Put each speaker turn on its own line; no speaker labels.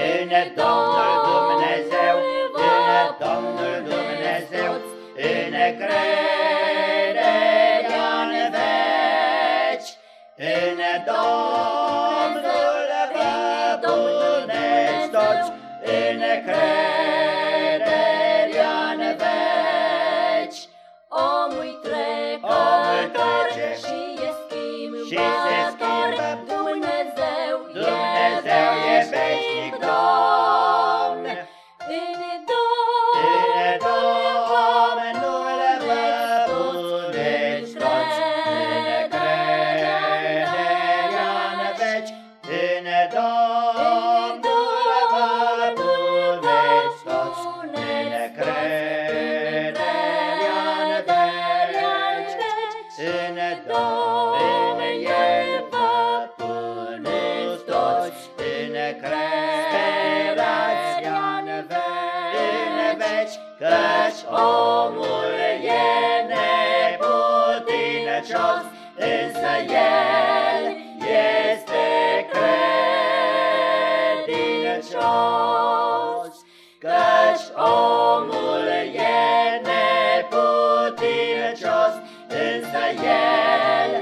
în Domnul Dumnezeu, în Domnul Dumnezeu, în crederea în veci, în Domnul vă puneți toți, în crederea în veci.
Omul trecător și e schimbător,
veci, căci omul e neputincios, însă El este credincios. Căci omul e neputincios, însă El